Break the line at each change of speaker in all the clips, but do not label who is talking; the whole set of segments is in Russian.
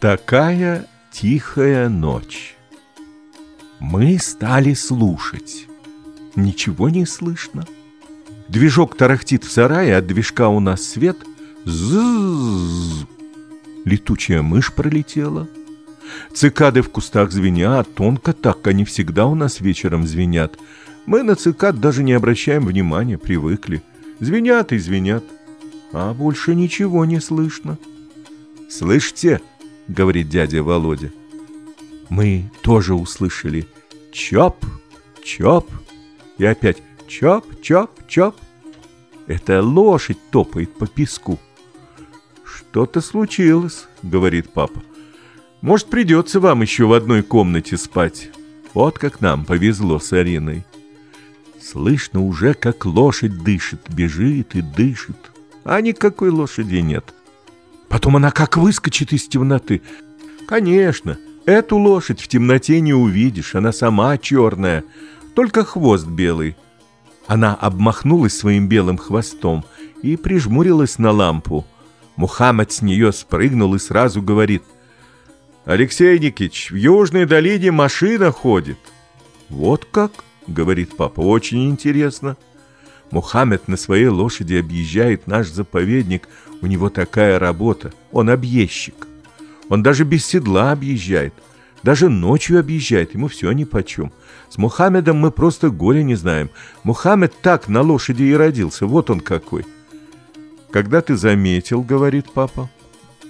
Такая тихая ночь. Мы стали слушать. Ничего не слышно. Движок тарахтит в сарае, от движка у нас свет. Зззз. Летучая мышь пролетела. Цикады в кустах звенят, тонко так, они всегда у нас вечером звенят. Мы на цикад даже не обращаем внимания, привыкли. Звенят и звенят, а больше ничего не слышно. «Слышите?» — говорит дядя Володя. Мы тоже услышали «чоп, чоп» и опять «чоп, чоп, чоп». Это лошадь топает по песку. «Что-то случилось», — говорит папа. «Может, придется вам еще в одной комнате спать. Вот как нам повезло с Ариной». Слышно уже, как лошадь дышит, бежит и дышит. А никакой лошади нет. Потом она как выскочит из темноты. Конечно, эту лошадь в темноте не увидишь, она сама черная, только хвост белый. Она обмахнулась своим белым хвостом и прижмурилась на лампу. Мухаммад с нее спрыгнул и сразу говорит, «Алексей Никитич, в Южной долине машина ходит». «Вот как?» — говорит папа, — очень интересно. Мухаммед на своей лошади объезжает наш заповедник. У него такая работа. Он объездчик. Он даже без седла объезжает. Даже ночью объезжает. Ему все нипочем. С Мухаммедом мы просто горе не знаем. Мухаммед так на лошади и родился. Вот он какой. Когда ты заметил, говорит папа.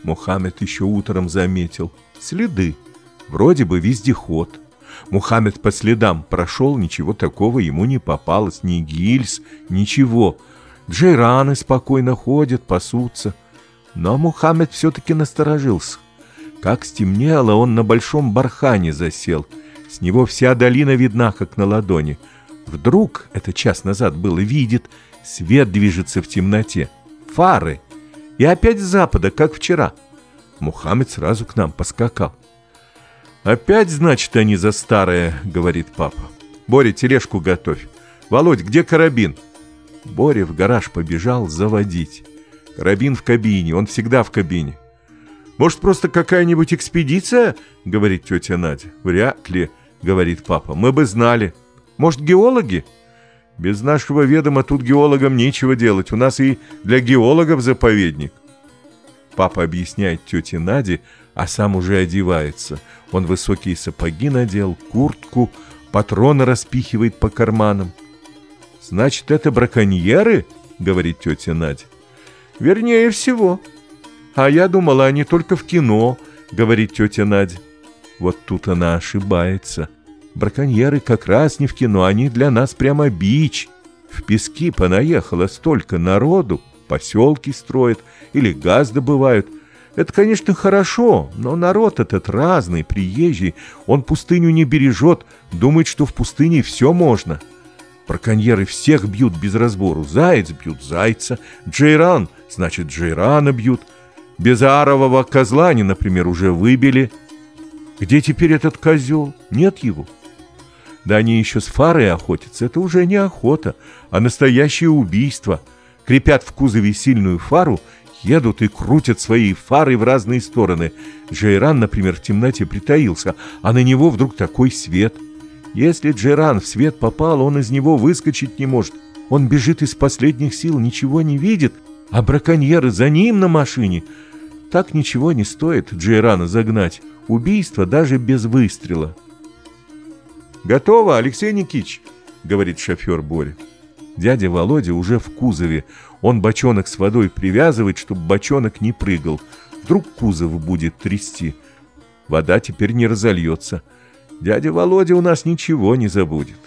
Мухаммед еще утром заметил. Следы. Вроде бы вездеход. Мухаммед по следам прошел, ничего такого ему не попалось, ни гильз, ничего. Джейраны спокойно ходят, пасутся. Но Мухаммед все-таки насторожился. Как стемнело, он на большом бархане засел. С него вся долина видна, как на ладони. Вдруг, это час назад было, видит, свет движется в темноте. Фары. И опять с запада, как вчера. Мухаммед сразу к нам поскакал. «Опять, значит, они за старое», — говорит папа. «Боря, тележку готовь. Володь, где карабин?» Боря в гараж побежал заводить. Карабин в кабине, он всегда в кабине. «Может, просто какая-нибудь экспедиция?» — говорит тетя Надя. «Вряд ли», — говорит папа. «Мы бы знали. Может, геологи?» «Без нашего ведома тут геологам нечего делать. У нас и для геологов заповедник». Папа объясняет тете Наде, а сам уже одевается. Он высокие сапоги надел, куртку, патроны распихивает по карманам. «Значит, это браконьеры?» — говорит тетя Надя. «Вернее всего. А я думала, они только в кино», — говорит тетя Надя. Вот тут она ошибается. Браконьеры как раз не в кино, они для нас прямо бич. В пески понаехало столько народу, поселки строят или газ добывают — это, конечно, хорошо, но народ этот разный, приезжий. Он пустыню не бережет, думает, что в пустыне все можно. Браконьеры всех бьют без разбору. Заяц бьют зайца, джейран, значит, джейрана бьют. Безарового козла они, например, уже выбили. Где теперь этот козел? Нет его. Да они еще с фарой охотятся. Это уже не охота, а настоящее убийство. Крепят в кузове сильную фару едут и крутят свои фары в разные стороны. Джейран, например, в темноте притаился, а на него вдруг такой свет. Если Джейран в свет попал, он из него выскочить не может. Он бежит из последних сил, ничего не видит, а браконьеры за ним на машине. Так ничего не стоит Джейрана загнать. Убийство даже без выстрела. «Готово, Алексей Никитич», — говорит шофер Боря. Дядя Володя уже в кузове. Он бочонок с водой привязывает, чтобы бочонок не прыгал. Вдруг кузов будет трясти. Вода теперь не разольется. Дядя Володя у нас ничего не забудет.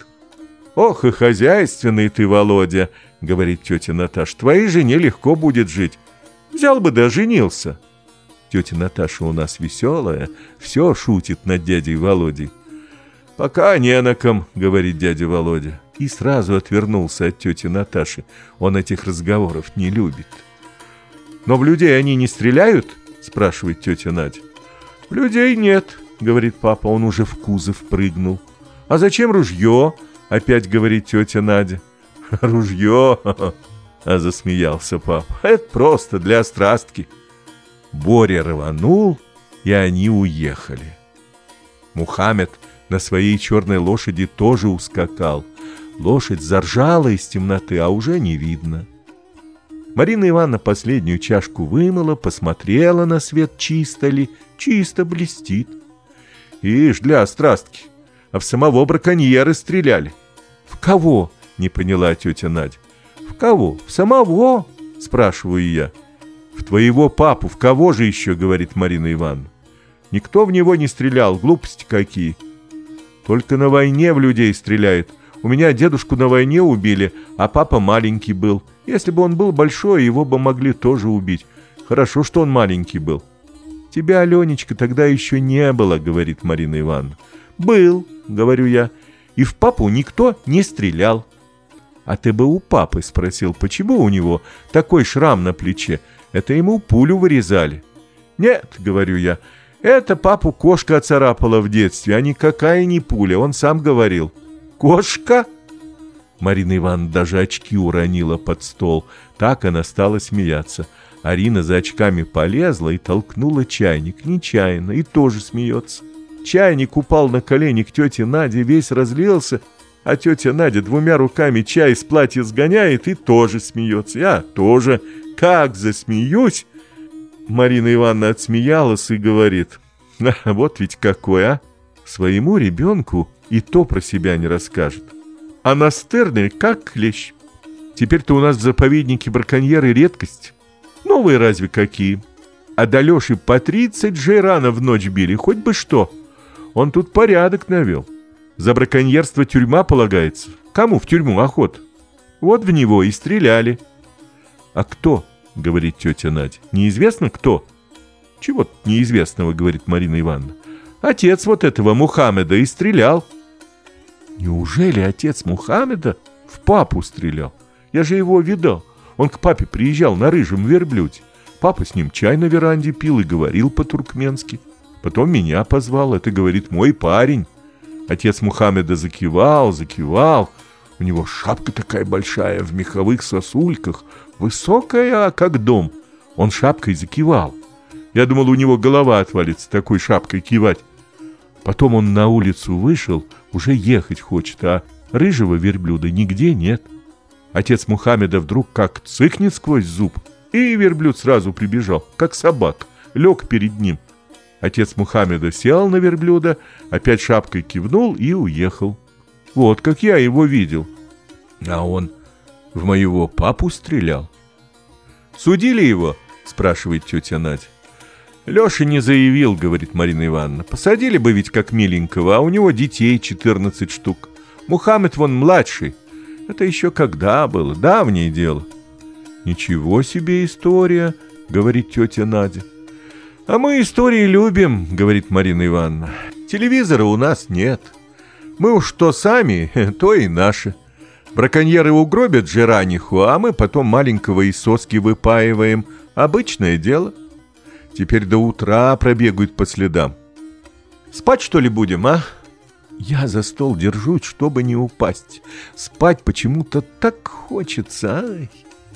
«Ох и хозяйственный ты, Володя!» — говорит тетя Наташа. «Твоей жене легко будет жить. Взял бы да женился». Тетя Наташа у нас веселая, все шутит над дядей Володей. «Пока не на ком», — говорит дядя Володя и сразу отвернулся от тети Наташи. Он этих разговоров не любит. «Но в людей они не стреляют?» – спрашивает тетя Надя. «В людей нет», – говорит папа, он уже в кузов прыгнул. «А зачем ружье?» – опять говорит тетя Надя. «Ружье!» – а засмеялся папа. «Это просто для страстки». Боря рванул и они уехали. Мухаммед на своей черной лошади тоже ускакал. Лошадь заржала из темноты, а уже не видно. Марина Ивановна последнюю чашку вымыла, посмотрела на свет, чисто ли, чисто блестит. Ишь, для страстки, а в самого браконьеры стреляли. В кого? Не поняла тетя Надя. В кого? В самого? Спрашиваю я. В твоего папу, в кого же еще, говорит Марина Ивановна. Никто в него не стрелял, глупости какие. Только на войне в людей стреляют. У меня дедушку на войне убили, а папа маленький был. Если бы он был большой, его бы могли тоже убить. Хорошо, что он маленький был. Тебя, Аленечка, тогда еще не было, говорит Марина Ивановна. Был, говорю я, и в папу никто не стрелял. А ты бы у папы спросил, почему у него такой шрам на плече? Это ему пулю вырезали. Нет, говорю я, это папу кошка оцарапала в детстве, а никакая не пуля, он сам говорил. Кошка? Марина Ивановна даже очки уронила под стол. Так она стала смеяться. Арина за очками полезла и толкнула чайник, нечаянно, и тоже смеется. Чайник упал на колени к тете Наде, весь разлился, а тетя Надя двумя руками чай из платья сгоняет и тоже смеется. Я тоже как засмеюсь. Марина Ивановна отсмеялась и говорит, вот ведь какой, а? Своему ребенку и то про себя не расскажет. А настырный, как клещ. Теперь-то у нас в заповеднике браконьеры редкость. Новые разве какие? А до Леши по тридцать же рано в ночь били, хоть бы что. Он тут порядок навел. За браконьерство тюрьма полагается. Кому в тюрьму охот? Вот в него и стреляли. А кто? Говорит тетя Надя. Неизвестно кто? Чего неизвестного, говорит Марина Ивановна. Отец вот этого Мухаммеда и стрелял. Неужели отец Мухаммеда в папу стрелял? Я же его видал. Он к папе приезжал на рыжем верблюде. Папа с ним чай на веранде пил и говорил по-туркменски. Потом меня позвал, это, говорит, мой парень. Отец Мухаммеда закивал, закивал. У него шапка такая большая, в меховых сосульках, высокая, как дом. Он шапкой закивал. Я думал, у него голова отвалится такой шапкой кивать. Потом он на улицу вышел, уже ехать хочет, а рыжего верблюда нигде нет. Отец Мухаммеда вдруг как цыкнет сквозь зуб, и верблюд сразу прибежал, как собак, лег перед ним. Отец Мухаммеда сел на верблюда, опять шапкой кивнул и уехал. Вот как я его видел. А он в моего папу стрелял. «Судили его?» – спрашивает тетя Надя. Леша не заявил, говорит Марина Ивановна. Посадили бы ведь как миленького, а у него детей 14 штук. Мухаммед вон младший. Это еще когда было, давнее дело. Ничего себе история, говорит тетя Надя. А мы истории любим, говорит Марина Ивановна. Телевизора у нас нет. Мы уж то сами, то и наши. Браконьеры угробят жираниху, а мы потом маленького из соски выпаиваем. Обычное дело. Теперь до утра пробегают по следам. Спать, что ли, будем, а? Я за стол держусь, чтобы не упасть. Спать почему-то так хочется, ай.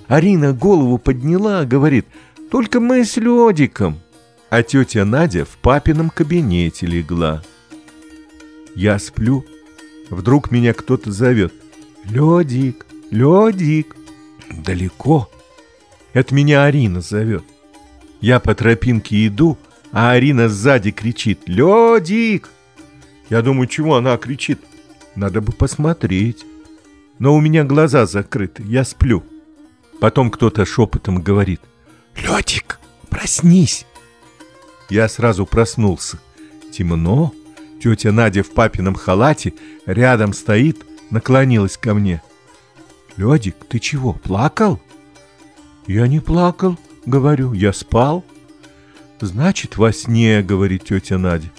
Арина голову подняла, говорит, только мы с Ледиком. А тетя Надя в папином кабинете легла. Я сплю. Вдруг меня кто-то зовет. Ледик, Ледик. Далеко. Это меня Арина зовет. Я по тропинке иду, а Арина сзади кричит «Лёдик!». Я думаю, чего она кричит? Надо бы посмотреть. Но у меня глаза закрыты, я сплю. Потом кто-то шепотом говорит «Лёдик, проснись!». Я сразу проснулся. Темно. Тетя Надя в папином халате рядом стоит, наклонилась ко мне. «Лёдик, ты чего, плакал?» «Я не плакал», Говорю, я спал. Значит, во сне, говорит тетя Надя.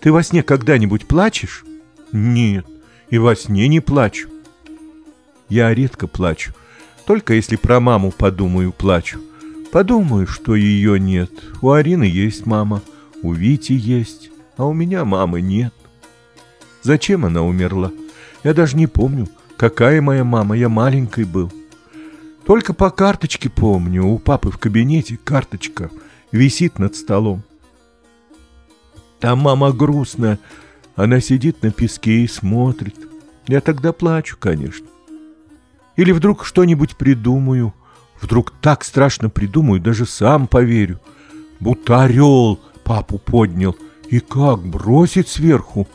Ты во сне когда-нибудь плачешь? Нет, и во сне не плачу. Я редко плачу, только если про маму подумаю, плачу. Подумаю, что ее нет. У Арины есть мама, у Вити есть, а у меня мамы нет. Зачем она умерла? Я даже не помню, какая моя мама, я маленькой был. Только по карточке помню, у папы в кабинете карточка висит над столом. Там мама грустная, она сидит на песке и смотрит. Я тогда плачу, конечно. Или вдруг что-нибудь придумаю. Вдруг так страшно придумаю, даже сам поверю. Будто орел папу поднял. И как бросит сверху.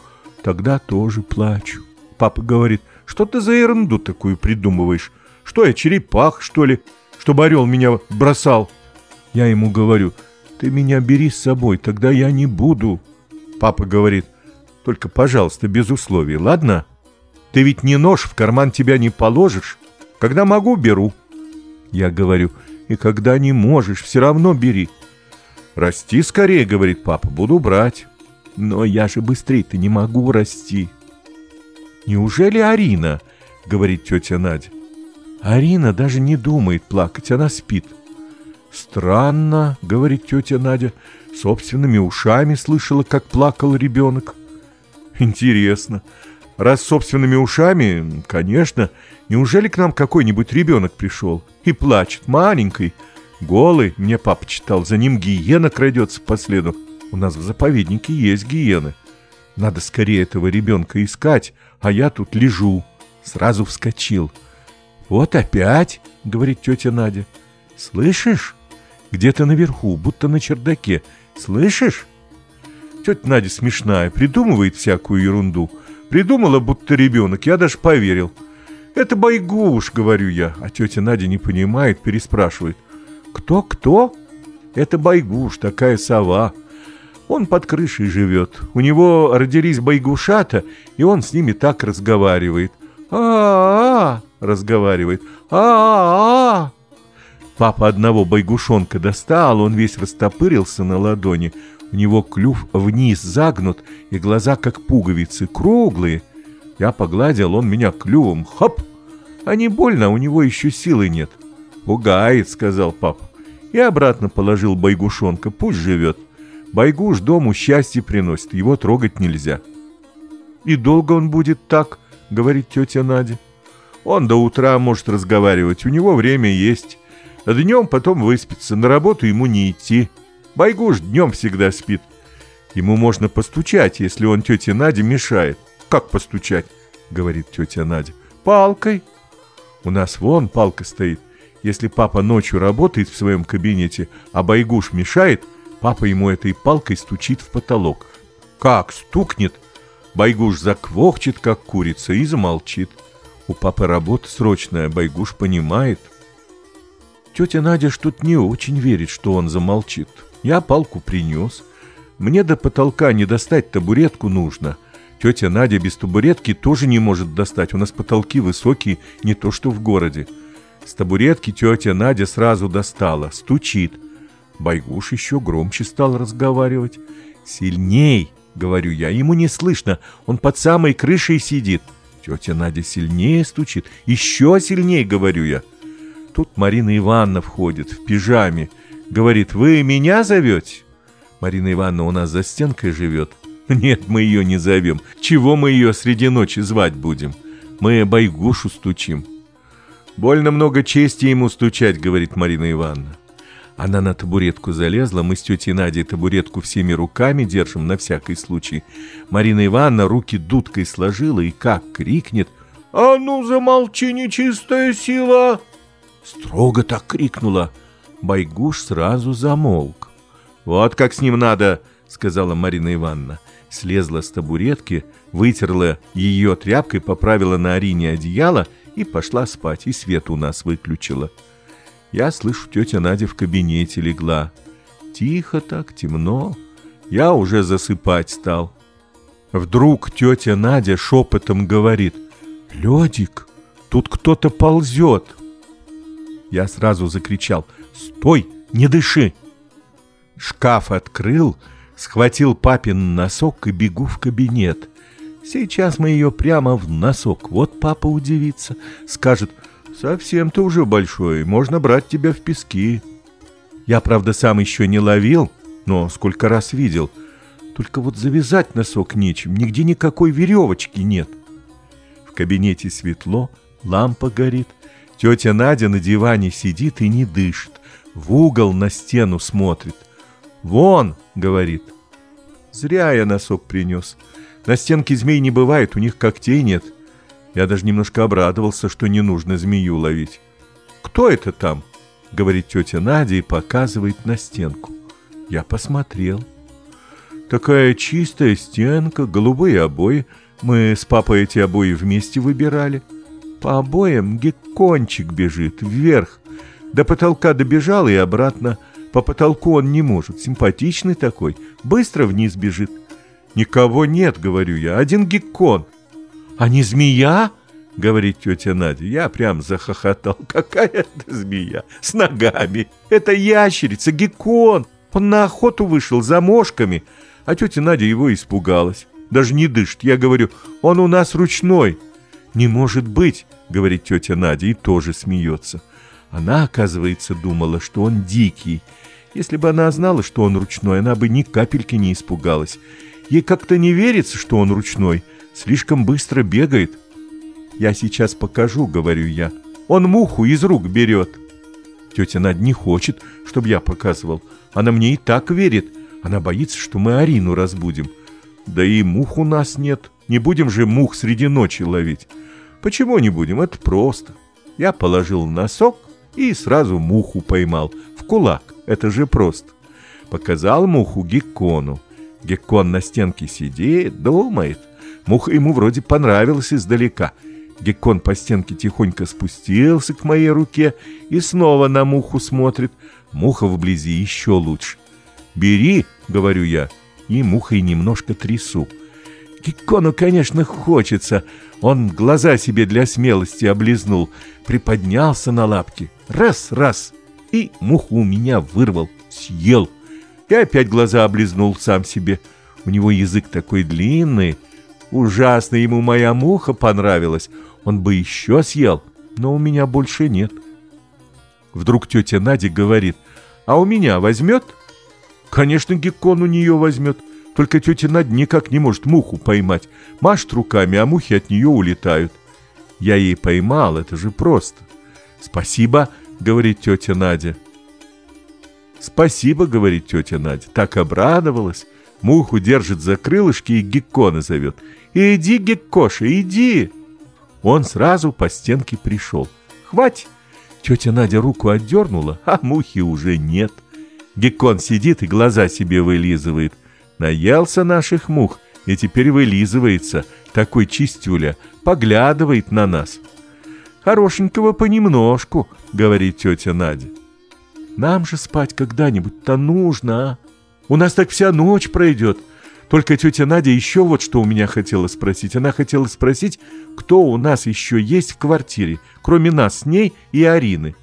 Тогда тоже плачу. Папа говорит, что ты за ерунду такую придумываешь? Что я, черепах, что ли, чтобы орел меня бросал? Я ему говорю, ты меня бери с собой, тогда я не буду. Папа говорит, только, пожалуйста, без условий, ладно? Ты ведь не нож в карман тебя не положишь. Когда могу, беру. Я говорю, и когда не можешь, все равно бери. Расти скорее, говорит папа, буду брать. Но я же быстрее-то не могу расти. Неужели Арина? Говорит тетя Надя. Арина даже не думает плакать, она спит. Странно, говорит тетя Надя, собственными ушами слышала, как плакал ребенок. Интересно. Раз собственными ушами, конечно, неужели к нам какой-нибудь ребенок пришел и плачет, маленький, голый, мне папа читал, за ним гиена крадется по следу. У нас в заповеднике есть гиены. Надо скорее этого ребенка искать, а я тут лежу. Сразу вскочил. «Вот опять!» — говорит тетя Надя. «Слышишь? Где-то наверху, будто на чердаке. Слышишь?» Тетя Надя смешная, придумывает всякую ерунду. Придумала, будто ребенок, я даже поверил. «Это Байгуш», — говорю я, а тетя Надя не понимает, переспрашивает. «Кто-кто?» «Это Байгуш, такая сова». Он под крышей живет. У него родились байгушата, и он с ними так разговаривает. А а, -а разговаривает. а а, Папа одного байгушонка достал, он весь растопырился на ладони. У него клюв вниз загнут, и глаза как пуговицы, круглые. Я погладил, он меня клювом, хоп! А не больно, у него еще силы нет. «Пугает», — сказал папа. И обратно положил байгушонка, пусть живет. Байгуш дому счастье приносит, его трогать нельзя. «И долго он будет так?» — говорит тетя Надя. «Он до утра может разговаривать, у него время есть. А днем потом выспится, на работу ему не идти. Байгуш днем всегда спит. Ему можно постучать, если он тете Наде мешает. Как постучать? Говорит тетя Надя. Палкой. У нас вон палка стоит. Если папа ночью работает в своем кабинете, а Байгуш мешает, папа ему этой палкой стучит в потолок. Как стукнет, Байгуш заквохчет, как курица, и замолчит. У папы работа срочная, Байгуш понимает – Тетя Надя что-то не очень верит, что он замолчит. Я палку принес. Мне до потолка не достать табуретку нужно. Тетя Надя без табуретки тоже не может достать. У нас потолки высокие, не то что в городе. С табуретки тетя Надя сразу достала, стучит. Байгуш еще громче стал разговаривать. «Сильней!» — говорю я. «Ему не слышно, он под самой крышей сидит». Тетя Надя сильнее стучит. «Еще сильнее!» — говорю я. Тут Марина Ивановна входит в пижаме. Говорит, вы меня зовете? Марина Ивановна у нас за стенкой живет. Нет, мы ее не зовем. Чего мы ее среди ночи звать будем? Мы Байгушу стучим. Больно много чести ему стучать, говорит Марина Ивановна. Она на табуретку залезла, мы с тетей Надей табуретку всеми руками держим на всякий случай. Марина Ивановна руки дудкой сложила и как крикнет «А ну замолчи, нечистая сила!» Строго так крикнула. Байгуш сразу замолк. «Вот как с ним надо!» — сказала Марина Ивановна. Слезла с табуретки, вытерла ее тряпкой, поправила на Арине одеяло и пошла спать, и свет у нас выключила. Я слышу, тетя Надя в кабинете легла. Тихо так, темно. Я уже засыпать стал. Вдруг тетя Надя шепотом говорит, «Ледик, тут кто-то ползет». Я сразу закричал «Стой! Не дыши!» Шкаф открыл, схватил папин носок и бегу в кабинет. Сейчас мы ее прямо в носок. Вот папа удивится, скажет «Совсем ты уже большой, можно брать тебя в пески». Я, правда, сам еще не ловил, но сколько раз видел. Только вот завязать носок нечем, нигде никакой веревочки нет. В кабинете светло, лампа горит — Тетя Надя на диване сидит и не дышит, в угол на стену смотрит. «Вон!» — говорит. Зря я носок принес. На стенке змей не бывает, у них когтей нет. Я даже немножко обрадовался, что не нужно змею ловить. «Кто это там?» — говорит тетя Надя и показывает на стенку. Я посмотрел. Такая чистая стенка, голубые обои. Мы с папой эти обои вместе выбирали. По обоям геккончик бежит вверх. До потолка добежал и обратно. По потолку он не может. Симпатичный такой. Быстро вниз бежит. «Никого нет», — говорю я. «Один геккон». «А не змея?» — говорит тетя Надя. Я прям захохотал. «Какая это змея? С ногами! Это ящерица, геккон! Он на охоту вышел за мошками!» А тетя Надя его испугалась. Даже не дышит. Я говорю, он у нас ручной. «Не может быть!» — говорит тетя Надя и тоже смеется. Она, оказывается, думала, что он дикий. Если бы она знала, что он ручной, она бы ни капельки не испугалась. Ей как-то не верится, что он ручной. Слишком быстро бегает. «Я сейчас покажу», — говорю я. «Он муху из рук берет». Тетя Надя не хочет, чтобы я показывал. Она мне и так верит. Она боится, что мы Арину разбудим. Да и мух у нас нет. Не будем же мух среди ночи ловить. Почему не будем? Это просто. Я положил носок и сразу муху поймал. В кулак. Это же просто. Показал муху Геккону. Геккон на стенке сидит, думает. Муха ему вроде понравилась издалека. Геккон по стенке тихонько спустился к моей руке и снова на муху смотрит. Муха вблизи еще лучше. «Бери», — говорю я, и мухой немножко трясу. Кикону, конечно, хочется. Он глаза себе для смелости облизнул, приподнялся на лапки. Раз, раз, и муху у меня вырвал, съел. И опять глаза облизнул сам себе. У него язык такой длинный. Ужасно ему моя муха понравилась. Он бы еще съел, но у меня больше нет. Вдруг тетя Надя говорит, а у меня возьмет? Конечно, геккон у нее возьмет. Только тетя Надя никак не может муху поймать. Машет руками, а мухи от нее улетают. Я ей поймал, это же просто. Спасибо, говорит тетя Надя. Спасибо, говорит тетя Надя. Так обрадовалась. Муху держит за крылышки и геккона зовет. Иди, геккоша, иди. Он сразу по стенке пришел. Хватит. Тетя Надя руку отдернула, а мухи уже нет. Геккон сидит и глаза себе вылизывает. Наелся наших мух и теперь вылизывается, такой чистюля, поглядывает на нас. «Хорошенького понемножку», — говорит тетя Надя. «Нам же спать когда-нибудь-то нужно, а? У нас так вся ночь пройдет». Только тетя Надя еще вот что у меня хотела спросить. Она хотела спросить, кто у нас еще есть в квартире, кроме нас с ней и Арины.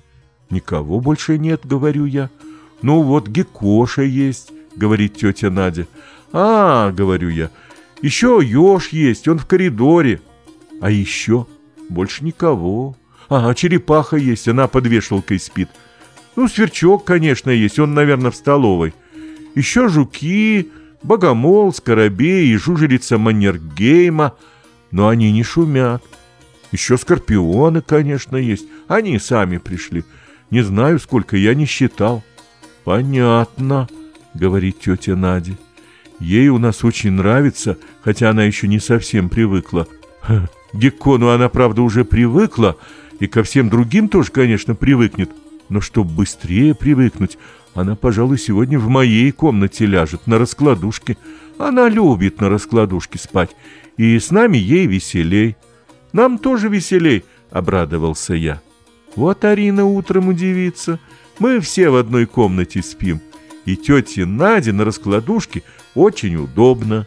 «Никого больше нет», — говорю я. «Ну вот Гекоша есть», — говорит тетя Надя. «А, — говорю я, — еще еж есть, он в коридоре». «А еще?» «Больше никого». «А, черепаха есть, она под вешалкой спит». «Ну, сверчок, конечно, есть, он, наверное, в столовой». «Еще жуки, богомол, скоробей и жужелица Маннергейма, но они не шумят». «Еще скорпионы, конечно, есть, они сами пришли». Не знаю, сколько, я не считал. Понятно, говорит тетя Надя. Ей у нас очень нравится, хотя она еще не совсем привыкла. К Геккону она, правда, уже привыкла, и ко всем другим тоже, конечно, привыкнет. Но чтобы быстрее привыкнуть, она, пожалуй, сегодня в моей комнате ляжет, на раскладушке. Она любит на раскладушке спать, и с нами ей веселей. Нам тоже веселей, обрадовался я. Вот Арина утром удивится. Мы все в одной комнате спим. И тете Наде на раскладушке очень удобно.